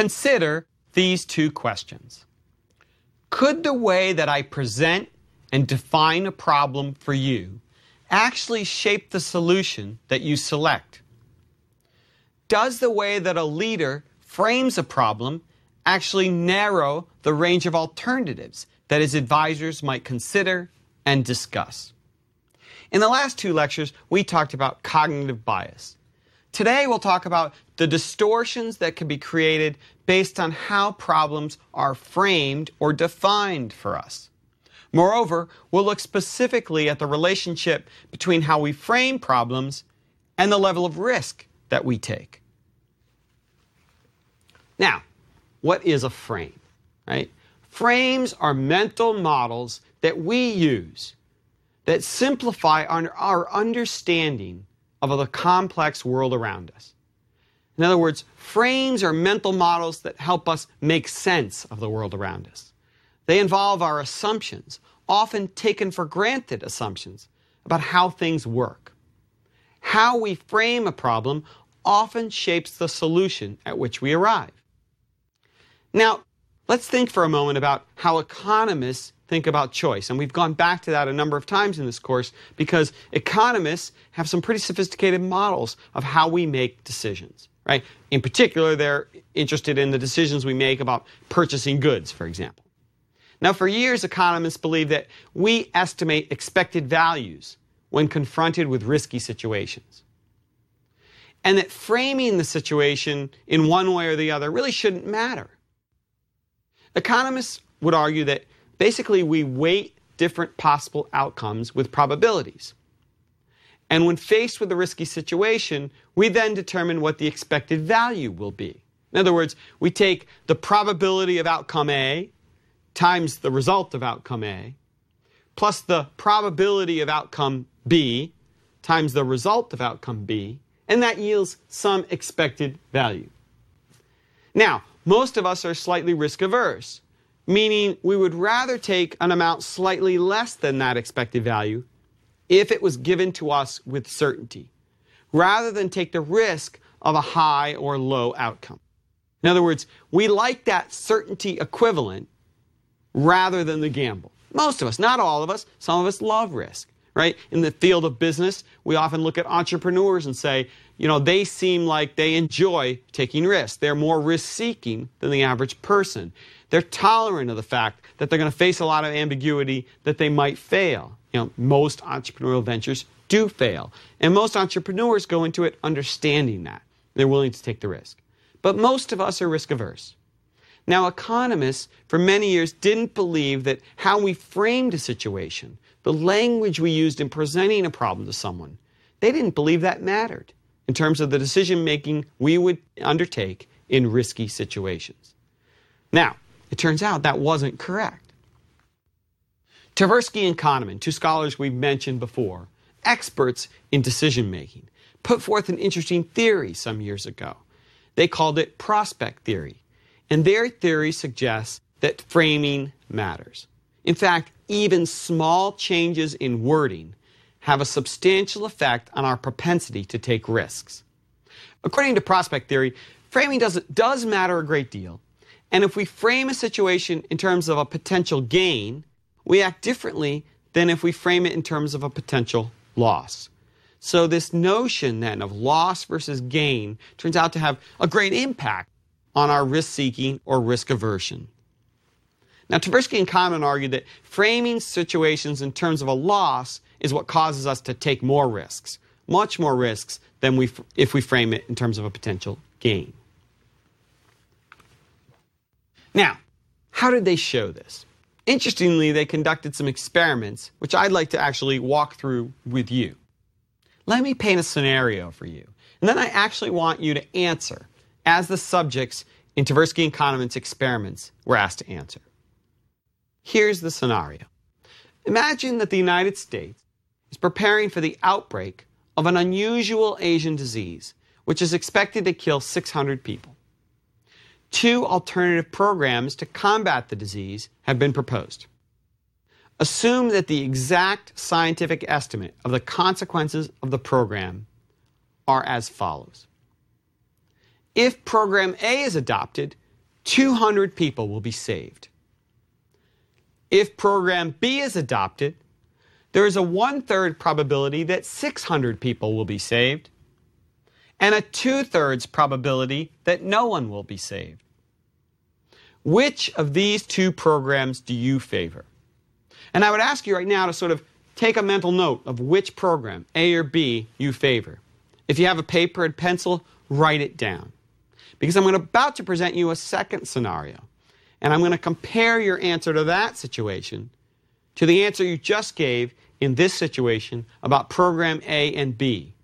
consider these two questions. Could the way that I present and define a problem for you actually shape the solution that you select? Does the way that a leader frames a problem actually narrow the range of alternatives that his advisors might consider and discuss? In the last two lectures, we talked about cognitive bias. Today, we'll talk about the distortions that can be created based on how problems are framed or defined for us. Moreover, we'll look specifically at the relationship between how we frame problems and the level of risk that we take. Now, what is a frame? Right? Frames are mental models that we use that simplify our, our understanding of the complex world around us. In other words, frames are mental models that help us make sense of the world around us. They involve our assumptions, often taken for granted assumptions, about how things work. How we frame a problem often shapes the solution at which we arrive. Now, let's think for a moment about how economists think about choice. And we've gone back to that a number of times in this course because economists have some pretty sophisticated models of how we make decisions. Right? In particular, they're interested in the decisions we make about purchasing goods, for example. Now, for years, economists believe that we estimate expected values when confronted with risky situations. And that framing the situation in one way or the other really shouldn't matter. Economists would argue that basically we weight different possible outcomes with probabilities. And when faced with a risky situation, we then determine what the expected value will be. In other words, we take the probability of outcome A times the result of outcome A plus the probability of outcome B times the result of outcome B, and that yields some expected value. Now, most of us are slightly risk averse, meaning we would rather take an amount slightly less than that expected value if it was given to us with certainty, rather than take the risk of a high or low outcome. In other words, we like that certainty equivalent rather than the gamble. Most of us, not all of us, some of us love risk, right? In the field of business, we often look at entrepreneurs and say, you know, they seem like they enjoy taking risks. They're more risk seeking than the average person. They're tolerant of the fact that they're going to face a lot of ambiguity, that they might fail. You know, most entrepreneurial ventures do fail. And most entrepreneurs go into it understanding that. They're willing to take the risk. But most of us are risk averse. Now, economists for many years didn't believe that how we framed a situation, the language we used in presenting a problem to someone, they didn't believe that mattered in terms of the decision making we would undertake in risky situations. Now, it turns out that wasn't correct. Tversky and Kahneman, two scholars we've mentioned before, experts in decision making, put forth an interesting theory some years ago. They called it prospect theory. And their theory suggests that framing matters. In fact, even small changes in wording have a substantial effect on our propensity to take risks. According to prospect theory, framing does, does matter a great deal. And if we frame a situation in terms of a potential gain, we act differently than if we frame it in terms of a potential loss. So, this notion then of loss versus gain turns out to have a great impact on our risk seeking or risk aversion. Now, Tversky and Kahneman argue that framing situations in terms of a loss is what causes us to take more risks, much more risks than we, if we frame it in terms of a potential gain. Now, how did they show this? Interestingly, they conducted some experiments, which I'd like to actually walk through with you. Let me paint a scenario for you, and then I actually want you to answer as the subjects in Tversky and Kahneman's experiments were asked to answer. Here's the scenario Imagine that the United States is preparing for the outbreak of an unusual Asian disease, which is expected to kill 600 people. Two alternative programs to combat the disease have been proposed. Assume that the exact scientific estimate of the consequences of the program are as follows. If program A is adopted, 200 people will be saved. If program B is adopted, there is a one third probability that 600 people will be saved, and a two thirds probability that no one will be saved. Which of these two programs do you favor? And I would ask you right now to sort of take a mental note of which program, A or B, you favor. If you have a paper and pencil, write it down. Because I'm about to present you a second scenario. And I'm going to compare your answer to that situation to the answer you just gave in this situation about program A and B.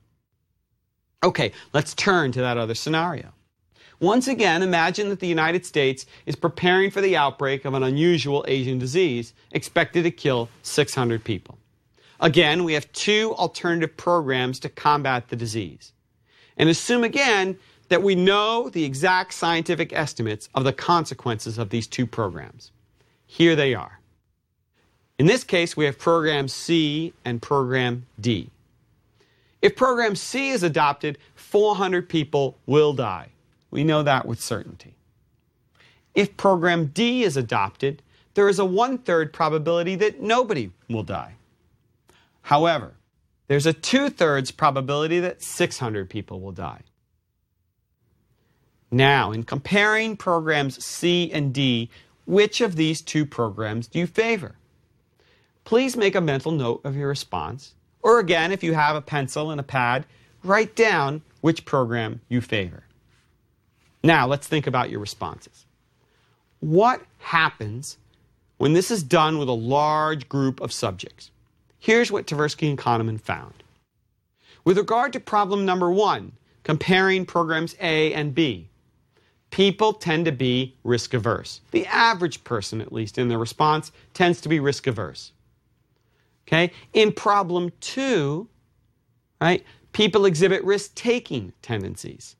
Okay, let's turn to that other scenario. Once again, imagine that the United States is preparing for the outbreak of an unusual Asian disease expected to kill 600 people. Again, we have two alternative programs to combat the disease. And assume again that we know the exact scientific estimates of the consequences of these two programs. Here they are. In this case, we have program C and program D. If program C is adopted, 400 people will die. We know that with certainty. If program D is adopted, there is a one third probability that nobody will die. However, there's a two thirds probability that 600 people will die. Now, in comparing programs C and D, which of these two programs do you favor? Please make a mental note of your response. Or again, if you have a pencil and a pad, write down which program you favor. Now, let's think about your responses. What happens when this is done with a large group of subjects? Here's what Tversky and Kahneman found. With regard to problem number one, comparing programs A and B, people tend to be risk averse. The average person, at least in their response, tends to be risk averse. Okay? In problem two, right, people exhibit risk taking tendencies.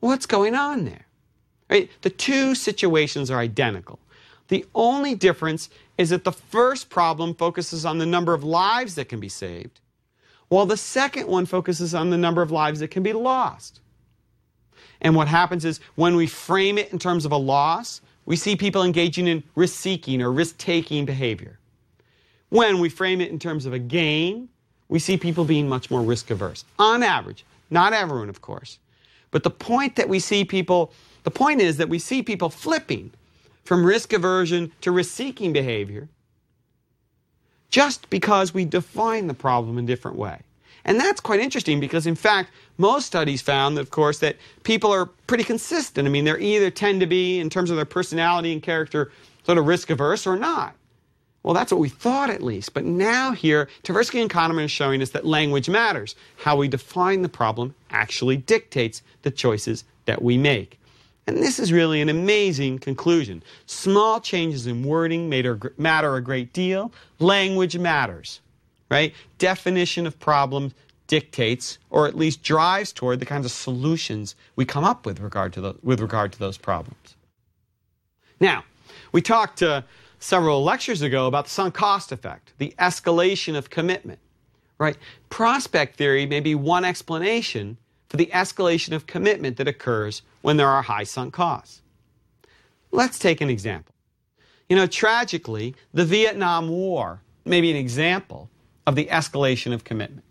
What's going on there? Right? The two situations are identical. The only difference is that the first problem focuses on the number of lives that can be saved, while the second one focuses on the number of lives that can be lost. And what happens is when we frame it in terms of a loss, we see people engaging in risk seeking or risk taking behavior. When we frame it in terms of a gain, we see people being much more risk averse. On average, not everyone, of course. But the point that we see people, the point is that we see people flipping from risk aversion to risk seeking behavior just because we define the problem in a different way. And that's quite interesting because, in fact, most studies found, of course, that people are pretty consistent. I mean, they either tend to be, in terms of their personality and character, sort of risk averse or not. Well, that's what we thought at least. But now here, Tversky and Kahneman is showing us that language matters. How we define the problem actually dictates the choices that we make. And this is really an amazing conclusion. Small changes in wording matter a great deal. Language matters, right? Definition of problems dictates, or at least drives toward the kinds of solutions we come up with regard to the, with regard to those problems. Now, we talked uh, several lectures ago about the sunk cost effect, the escalation of commitment, right? Prospect theory may be one explanation for the escalation of commitment that occurs when there are high sunk costs. Let's take an example. You know, tragically, the Vietnam War may be an example of the escalation of commitment.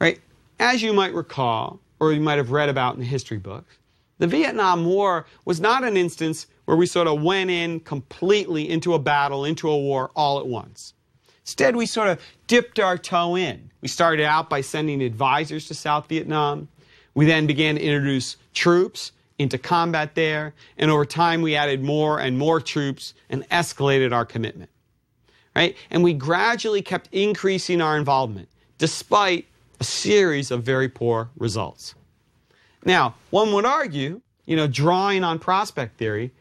Right? As you might recall, or you might have read about in the history books, the Vietnam War was not an instance where we sort of went in completely into a battle, into a war all at once. Instead, we sort of dipped our toe in. We started out by sending advisors to South Vietnam. We then began to introduce troops into combat there, and over time we added more and more troops and escalated our commitment. Right? And we gradually kept increasing our involvement despite a series of very poor results. Now, one would argue, you know, drawing on prospect theory,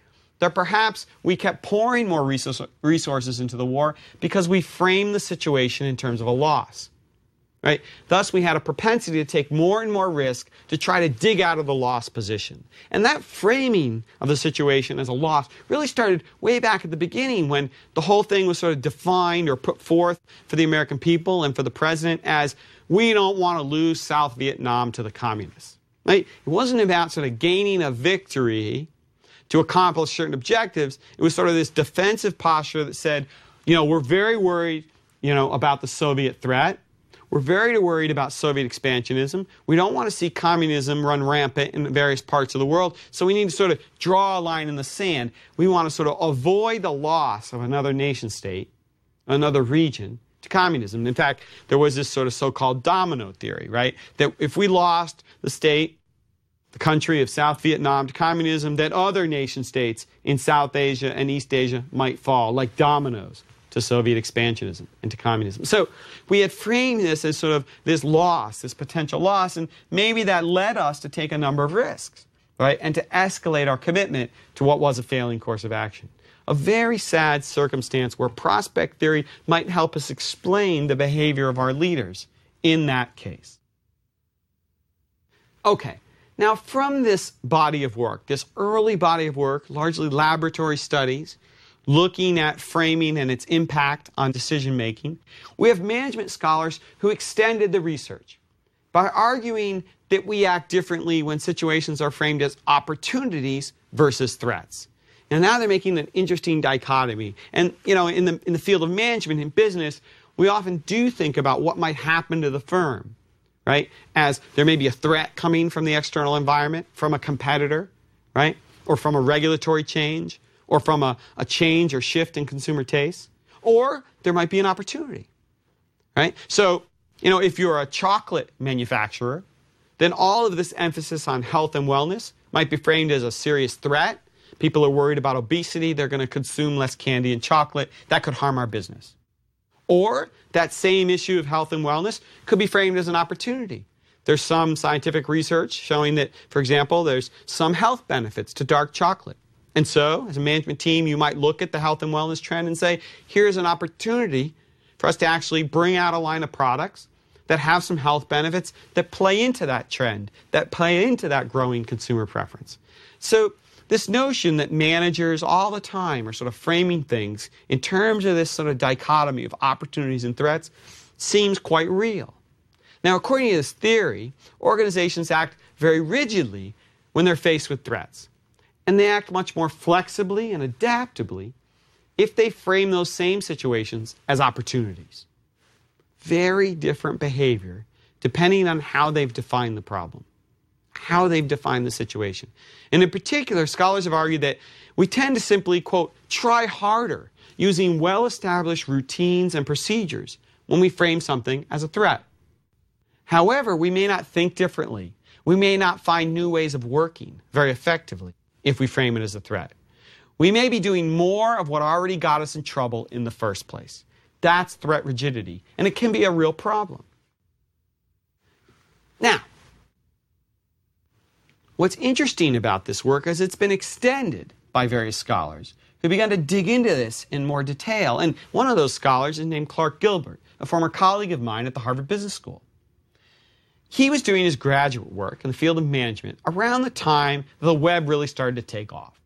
that perhaps we kept pouring more resources into the war because we framed the situation in terms of a loss. Right? Thus, we had a propensity to take more and more risk to try to dig out of the loss position. And that framing of the situation as a loss really started way back at the beginning when the whole thing was sort of defined or put forth for the American people and for the president as we don't want to lose South Vietnam to the communists. Right? It wasn't about sort of gaining a victory to accomplish certain objectives. It was sort of this defensive posture that said, you know, we're very worried, you know, about the Soviet threat. We're very worried about Soviet expansionism. We don't want to see communism run rampant in various parts of the world. So we need to sort of draw a line in the sand. We want to sort of avoid the loss of another nation state, another region to communism. In fact, there was this sort of so called domino theory, right? That if we lost the state, the country of South Vietnam to communism, that other nation states in South Asia and East Asia might fall like dominoes to Soviet expansionism and to communism. So we had framed this as sort of this loss, this potential loss, and maybe that led us to take a number of risks, right? And to escalate our commitment to what was a failing course of action. A very sad circumstance where prospect theory might help us explain the behavior of our leaders in that case. Okay, now from this body of work, this early body of work, largely laboratory studies, looking at framing and its impact on decision making, we have management scholars who extended the research by arguing that we act differently when situations are framed as opportunities versus threats. And now they're making an interesting dichotomy. And you know, in the in the field of management in business, we often do think about what might happen to the firm, right? As there may be a threat coming from the external environment, from a competitor, right? Or from a regulatory change, or from a, a change or shift in consumer tastes, or there might be an opportunity, right? So, you know, if you're a chocolate manufacturer, then all of this emphasis on health and wellness might be framed as a serious threat. People are worried about obesity, they're going to consume less candy and chocolate. That could harm our business. Or that same issue of health and wellness could be framed as an opportunity. There's some scientific research showing that, for example, there's some health benefits to dark chocolate. And so, as a management team, you might look at the health and wellness trend and say, here's an opportunity for us to actually bring out a line of products that have some health benefits that play into that trend, that play into that growing consumer preference. So, this notion that managers all the time are sort of framing things in terms of this sort of dichotomy of opportunities and threats seems quite real. Now, according to this theory, organizations act very rigidly when they're faced with threats and they act much more flexibly and adaptably if they frame those same situations as opportunities. Very different behavior depending on how they've defined the problem, how they've defined the situation. And in particular, scholars have argued that we tend to simply, quote, try harder using well established routines and procedures when we frame something as a threat. However, we may not think differently. We may not find new ways of working very effectively if we frame it as a threat. We may be doing more of what already got us in trouble in the first place. That's threat rigidity, and it can be a real problem. Now, what's interesting about this work is it's been extended by various scholars who began to dig into this in more detail. And one of those scholars is named Clark Gilbert, a former colleague of mine at the Harvard Business School. He was doing his graduate work in the field of management around the time the web really started to take off.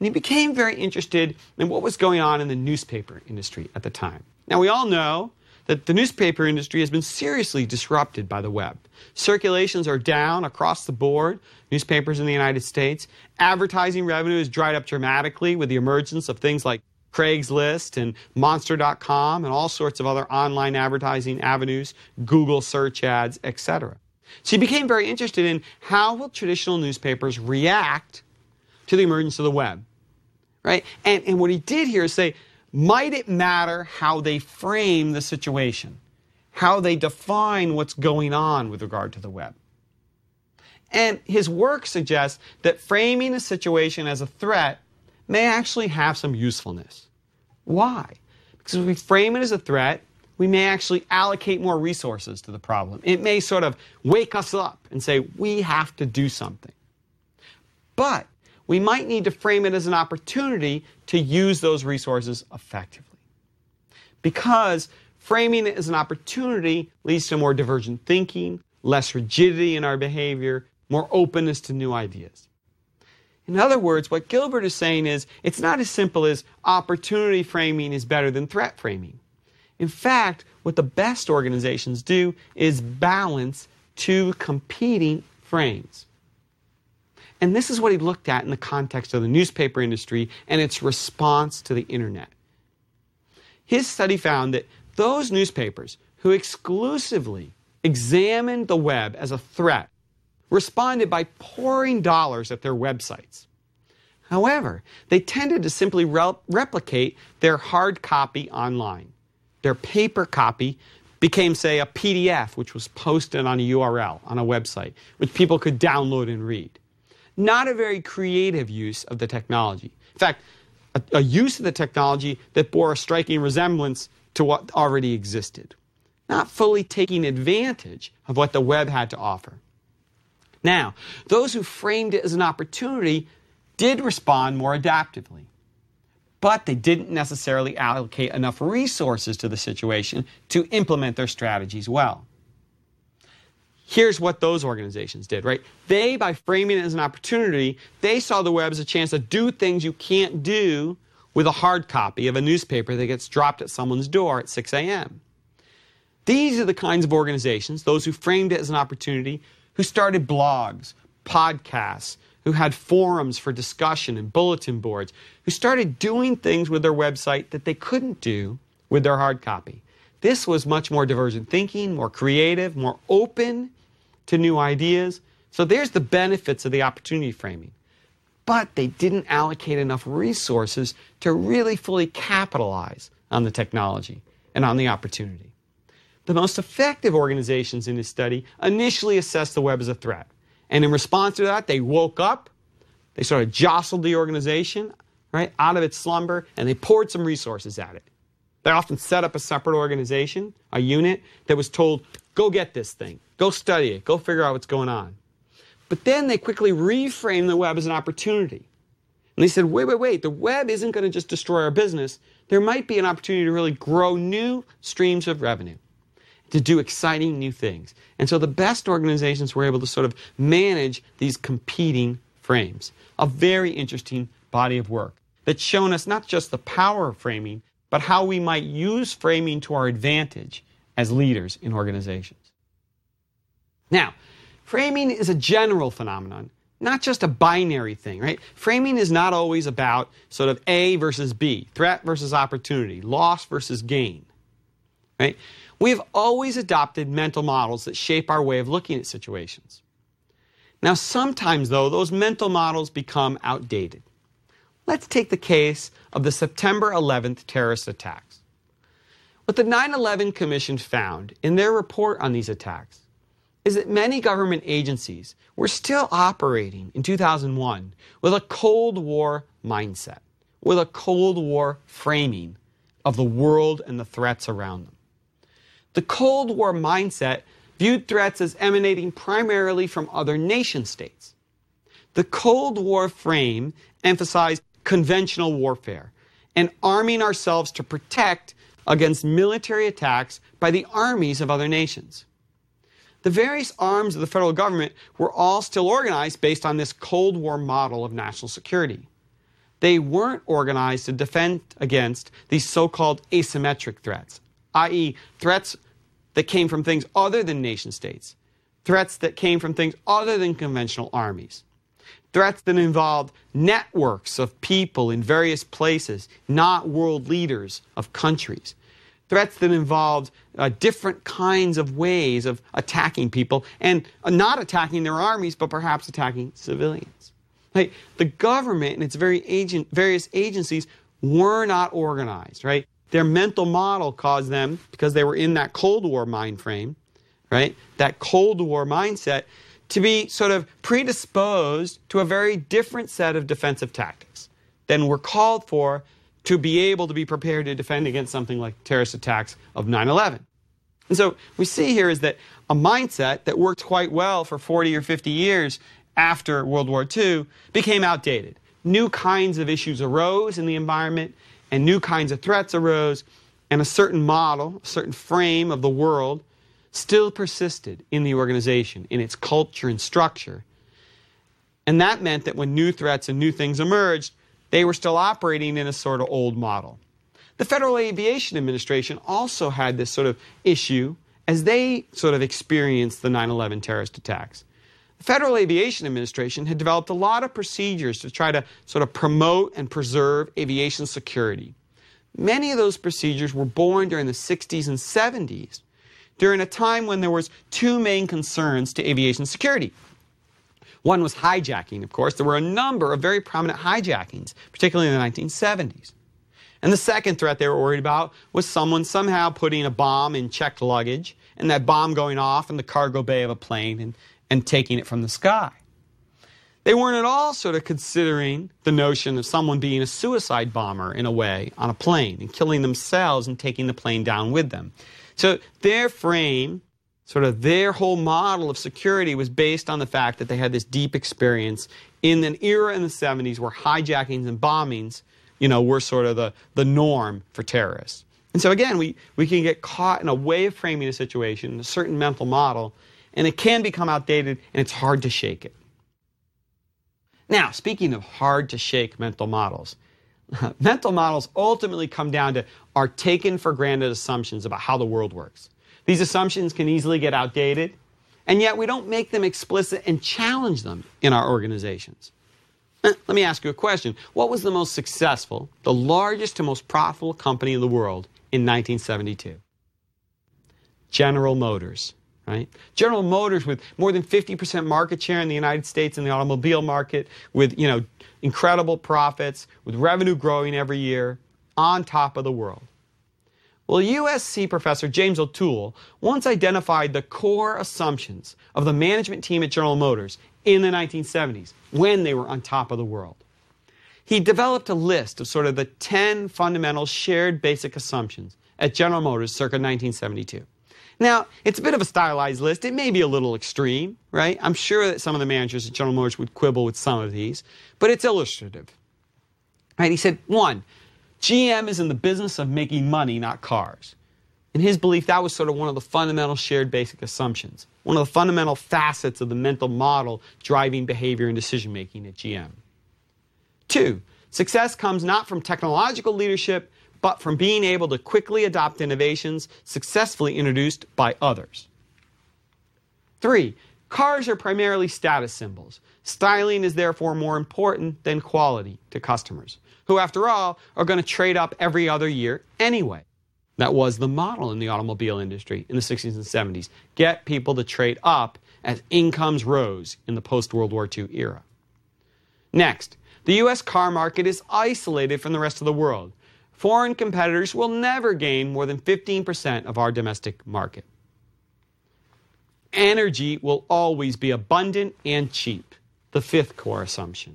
And he became very interested in what was going on in the newspaper industry at the time. Now, we all know that the newspaper industry has been seriously disrupted by the web. Circulations are down across the board, newspapers in the United States. Advertising revenue has dried up dramatically with the emergence of things like Craigslist and Monster.com and all sorts of other online advertising avenues, Google search ads, etc. So he became very interested in how will traditional newspapers react to the emergence of the web, right? And, and what he did here is say, might it matter how they frame the situation, how they define what's going on with regard to the web? And his work suggests that framing a situation as a threat may actually have some usefulness. Why? Because if we frame it as a threat, we may actually allocate more resources to the problem. It may sort of wake us up and say, we have to do something. But we might need to frame it as an opportunity to use those resources effectively. Because framing it as an opportunity leads to more divergent thinking, less rigidity in our behavior, more openness to new ideas. In other words, what Gilbert is saying is it's not as simple as opportunity framing is better than threat framing. In fact, what the best organizations do is balance two competing frames. And this is what he looked at in the context of the newspaper industry and its response to the internet. His study found that those newspapers who exclusively examined the web as a threat responded by pouring dollars at their websites. However, they tended to simply re- replicate their hard copy online. Their paper copy became, say, a PDF, which was posted on a URL on a website, which people could download and read. Not a very creative use of the technology. In fact, a, a use of the technology that bore a striking resemblance to what already existed, not fully taking advantage of what the web had to offer. Now, those who framed it as an opportunity did respond more adaptively, but they didn't necessarily allocate enough resources to the situation to implement their strategies well. Here's what those organizations did, right? They, by framing it as an opportunity, they saw the web as a chance to do things you can't do with a hard copy of a newspaper that gets dropped at someone's door at 6 a.m. These are the kinds of organizations, those who framed it as an opportunity, who started blogs, podcasts, who had forums for discussion and bulletin boards, who started doing things with their website that they couldn't do with their hard copy. This was much more divergent thinking, more creative, more open to new ideas. So there's the benefits of the opportunity framing. But they didn't allocate enough resources to really fully capitalize on the technology and on the opportunity. The most effective organizations in this study initially assessed the web as a threat. And in response to that, they woke up, they sort of jostled the organization, right, out of its slumber, and they poured some resources at it. They often set up a separate organization, a unit, that was told, go get this thing, go study it, go figure out what's going on. But then they quickly reframed the web as an opportunity. And they said, wait, wait, wait, the web isn't going to just destroy our business. There might be an opportunity to really grow new streams of revenue to do exciting new things. And so the best organizations were able to sort of manage these competing frames. A very interesting body of work that's shown us not just the power of framing, but how we might use framing to our advantage as leaders in organizations. Now, framing is a general phenomenon, not just a binary thing, right? Framing is not always about sort of A versus B, threat versus opportunity, loss versus gain, right? We have always adopted mental models that shape our way of looking at situations. Now, sometimes, though, those mental models become outdated. Let's take the case of the September 11th terrorist attacks. What the 9 11 Commission found in their report on these attacks is that many government agencies were still operating in 2001 with a Cold War mindset, with a Cold War framing of the world and the threats around them. The Cold War mindset viewed threats as emanating primarily from other nation states. The Cold War frame emphasized conventional warfare and arming ourselves to protect against military attacks by the armies of other nations. The various arms of the federal government were all still organized based on this Cold War model of national security. They weren't organized to defend against these so called asymmetric threats, i.e., threats that came from things other than nation states, threats that came from things other than conventional armies, threats that involved networks of people in various places, not world leaders of countries, threats that involved uh, different kinds of ways of attacking people and uh, not attacking their armies, but perhaps attacking civilians. Right? The government and its very agent, various agencies were not organized, right? Their mental model caused them, because they were in that Cold War mind frame, right? That Cold War mindset, to be sort of predisposed to a very different set of defensive tactics than were called for to be able to be prepared to defend against something like terrorist attacks of 9 11. And so we see here is that a mindset that worked quite well for 40 or 50 years after World War II became outdated. New kinds of issues arose in the environment, and new kinds of threats arose, and a certain model, a certain frame of the world still persisted in the organization, in its culture and structure. And that meant that when new threats and new things emerged, they were still operating in a sort of old model. The Federal Aviation Administration also had this sort of issue as they sort of experienced the 9 11 terrorist attacks. The Federal Aviation Administration had developed a lot of procedures to try to sort of promote and preserve aviation security. Many of those procedures were born during the 60s and 70s, during a time when there was two main concerns to aviation security. One was hijacking, of course. There were a number of very prominent hijackings, particularly in the 1970s. And the second threat they were worried about was someone somehow putting a bomb in checked luggage and that bomb going off in the cargo bay of a plane and, and taking it from the sky. They weren't at all sort of considering the notion of someone being a suicide bomber in a way on a plane and killing themselves and taking the plane down with them. So their frame, sort of their whole model of security was based on the fact that they had this deep experience in an era in the 70s where hijackings and bombings, you know, were sort of the, the norm for terrorists. And so again, we, we can get caught in a way of framing a situation, a certain mental model, and it can become outdated and it's hard to shake it. Now, speaking of hard to shake mental models, mental models ultimately come down to our taken for granted assumptions about how the world works. These assumptions can easily get outdated, and yet we don't make them explicit and challenge them in our organizations. Eh, let me ask you a question. What was the most successful, the largest and most profitable company in the world in 1972? General Motors right? General Motors with more than 50% market share in the United States in the automobile market with, you know, incredible profits, with revenue growing every year, on top of the world. Well, USC professor James O'Toole once identified the core assumptions of the management team at General Motors in the 1970s when they were on top of the world. He developed a list of sort of the 10 fundamental shared basic assumptions at General Motors circa 1972. Now, it's a bit of a stylized list. It may be a little extreme, right? I'm sure that some of the managers at General Motors would quibble with some of these, but it's illustrative. Right? He said, one, GM is in the business of making money, not cars. In his belief, that was sort of one of the fundamental shared basic assumptions, one of the fundamental facets of the mental model driving behavior and decision making at GM. Two, success comes not from technological leadership, but from being able to quickly adopt innovations successfully introduced by others. Three, cars are primarily status symbols. Styling is therefore more important than quality to customers, who, after all, are going to trade up every other year anyway. That was the model in the automobile industry in the 60s and 70s. Get people to trade up as incomes rose in the post World War II era. Next, the US car market is isolated from the rest of the world foreign competitors will never gain more than 15% of our domestic market. Energy will always be abundant and cheap, the fifth core assumption.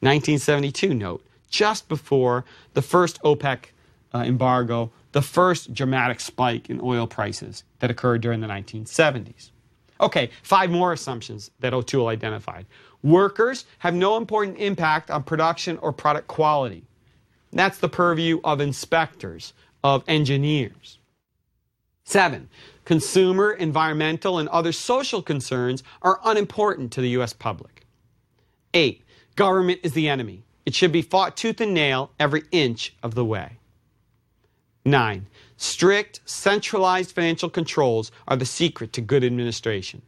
1972 note, just before the first OPEC uh, embargo, the first dramatic spike in oil prices that occurred during the 1970s. Okay, five more assumptions that O'Toole identified. Workers have no important impact on production or product quality. That's the purview of inspectors, of engineers. Seven, consumer, environmental, and other social concerns are unimportant to the U.S. public. Eight, government is the enemy. It should be fought tooth and nail every inch of the way. Nine, strict, centralized financial controls are the secret to good administration.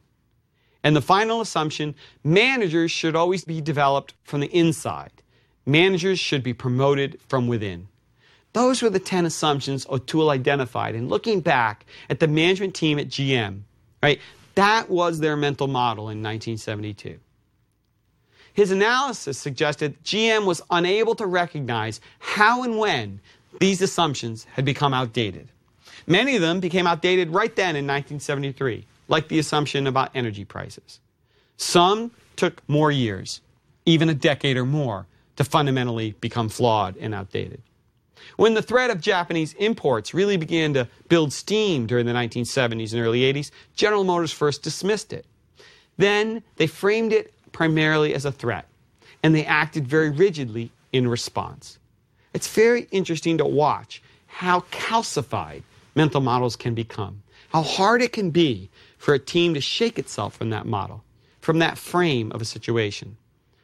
And the final assumption managers should always be developed from the inside Managers should be promoted from within. Those were the 10 assumptions O'Toole identified. And looking back at the management team at GM, right, that was their mental model in 1972. His analysis suggested GM was unable to recognize how and when these assumptions had become outdated. Many of them became outdated right then in 1973, like the assumption about energy prices. Some took more years, even a decade or more, to fundamentally become flawed and outdated. When the threat of Japanese imports really began to build steam during the 1970s and early 80s, General Motors first dismissed it. Then they framed it primarily as a threat, and they acted very rigidly in response. It's very interesting to watch how calcified mental models can become, how hard it can be for a team to shake itself from that model, from that frame of a situation.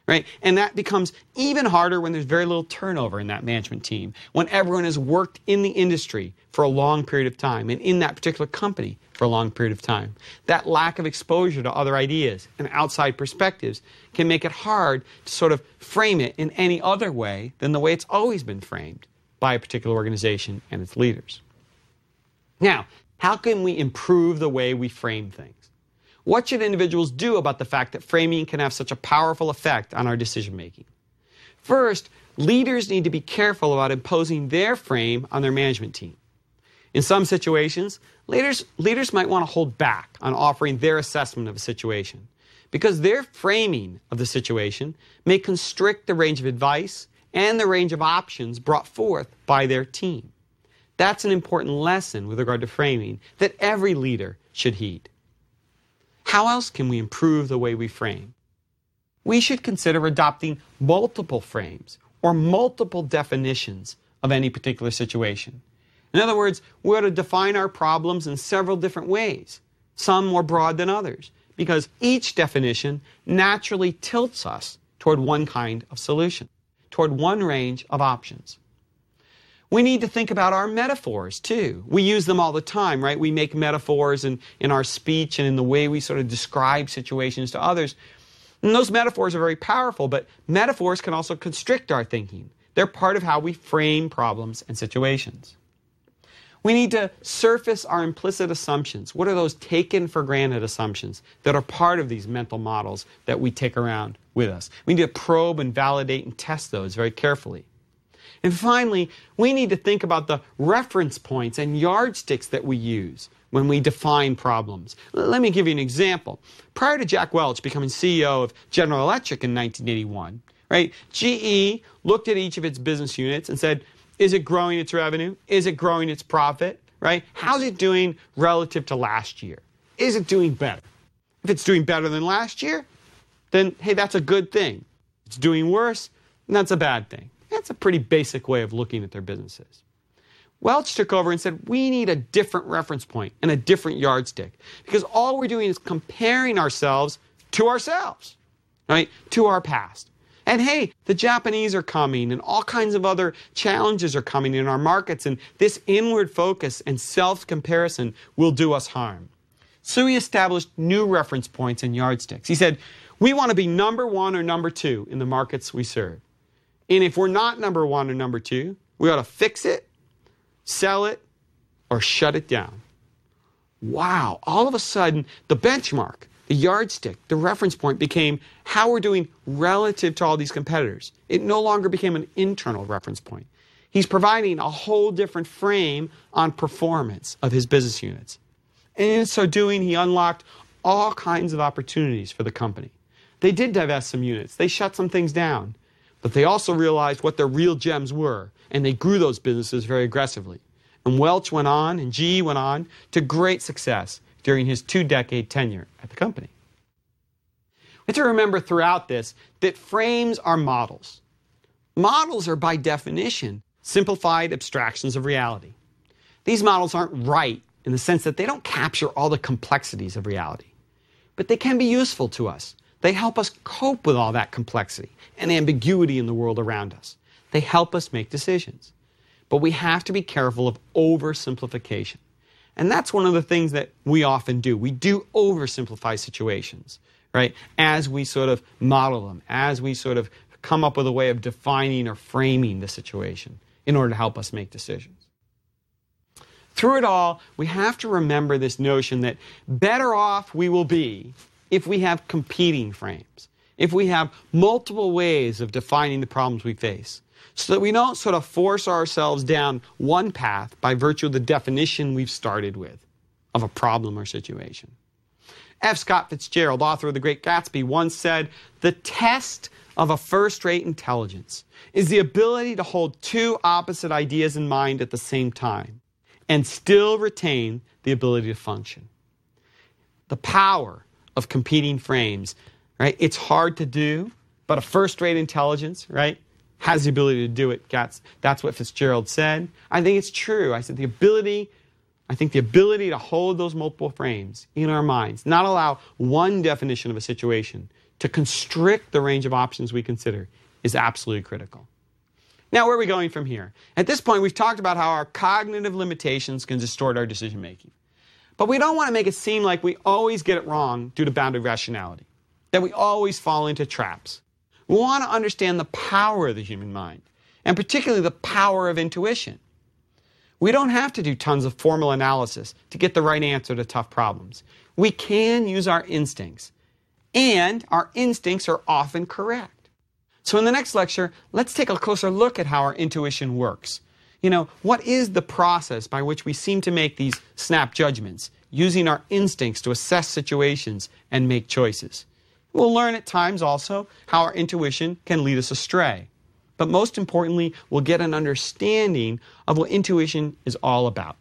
Right? And that becomes even harder when there's very little turnover in that management team, when everyone has worked in the industry for a long period of time and in that particular company for a long period of time. That lack of exposure to other ideas and outside perspectives can make it hard to sort of frame it in any other way than the way it's always been framed by a particular organization and its leaders. Now, how can we improve the way we frame things? What should individuals do about the fact that framing can have such a powerful effect on our decision making? First, leaders need to be careful about imposing their frame on their management team. In some situations, leaders, leaders might want to hold back on offering their assessment of a situation because their framing of the situation may constrict the range of advice and the range of options brought forth by their team. That's an important lesson with regard to framing that every leader should heed. How else can we improve the way we frame? We should consider adopting multiple frames or multiple definitions of any particular situation. In other words, we ought to define our problems in several different ways, some more broad than others, because each definition naturally tilts us toward one kind of solution, toward one range of options. We need to think about our metaphors too. We use them all the time, right? We make metaphors in, in our speech and in the way we sort of describe situations to others. And those metaphors are very powerful, but metaphors can also constrict our thinking. They're part of how we frame problems and situations. We need to surface our implicit assumptions. What are those taken for granted assumptions that are part of these mental models that we take around with us? We need to probe and validate and test those very carefully. And finally, we need to think about the reference points and yardsticks that we use when we define problems. Let me give you an example. Prior to Jack Welch becoming CEO of General Electric in 1981, right, GE looked at each of its business units and said, is it growing its revenue? Is it growing its profit? Right? How's it doing relative to last year? Is it doing better? If it's doing better than last year, then hey, that's a good thing. It's doing worse, that's a bad thing. That's a pretty basic way of looking at their businesses. Welch took over and said, we need a different reference point and a different yardstick because all we're doing is comparing ourselves to ourselves, right? To our past. And hey, the Japanese are coming and all kinds of other challenges are coming in our markets, and this inward focus and self comparison will do us harm. So he established new reference points and yardsticks. He said, We want to be number one or number two in the markets we serve. And if we're not number one or number two, we ought to fix it, sell it, or shut it down. Wow, all of a sudden, the benchmark, the yardstick, the reference point became how we're doing relative to all these competitors. It no longer became an internal reference point. He's providing a whole different frame on performance of his business units. And in so doing, he unlocked all kinds of opportunities for the company. They did divest some units, they shut some things down. But they also realized what their real gems were, and they grew those businesses very aggressively. And Welch went on, and GE went on to great success during his two decade tenure at the company. We have to remember throughout this that frames are models. Models are, by definition, simplified abstractions of reality. These models aren't right in the sense that they don't capture all the complexities of reality, but they can be useful to us they help us cope with all that complexity and ambiguity in the world around us. They help us make decisions. But we have to be careful of oversimplification. And that's one of the things that we often do. We do oversimplify situations, right? As we sort of model them, as we sort of come up with a way of defining or framing the situation in order to help us make decisions. Through it all, we have to remember this notion that better off we will be if we have competing frames, if we have multiple ways of defining the problems we face, so that we don't sort of force ourselves down one path by virtue of the definition we've started with of a problem or situation. F. Scott Fitzgerald, author of The Great Gatsby, once said The test of a first rate intelligence is the ability to hold two opposite ideas in mind at the same time and still retain the ability to function. The power of competing frames, right? It's hard to do, but a first-rate intelligence, right, has the ability to do it. That's, that's what Fitzgerald said. I think it's true. I said the ability, I think the ability to hold those multiple frames in our minds, not allow one definition of a situation to constrict the range of options we consider is absolutely critical. Now, where are we going from here? At this point, we've talked about how our cognitive limitations can distort our decision making. But we don't want to make it seem like we always get it wrong due to bounded rationality, that we always fall into traps. We want to understand the power of the human mind, and particularly the power of intuition. We don't have to do tons of formal analysis to get the right answer to tough problems. We can use our instincts, and our instincts are often correct. So, in the next lecture, let's take a closer look at how our intuition works. You know, what is the process by which we seem to make these snap judgments, using our instincts to assess situations and make choices? We'll learn at times also how our intuition can lead us astray. But most importantly, we'll get an understanding of what intuition is all about.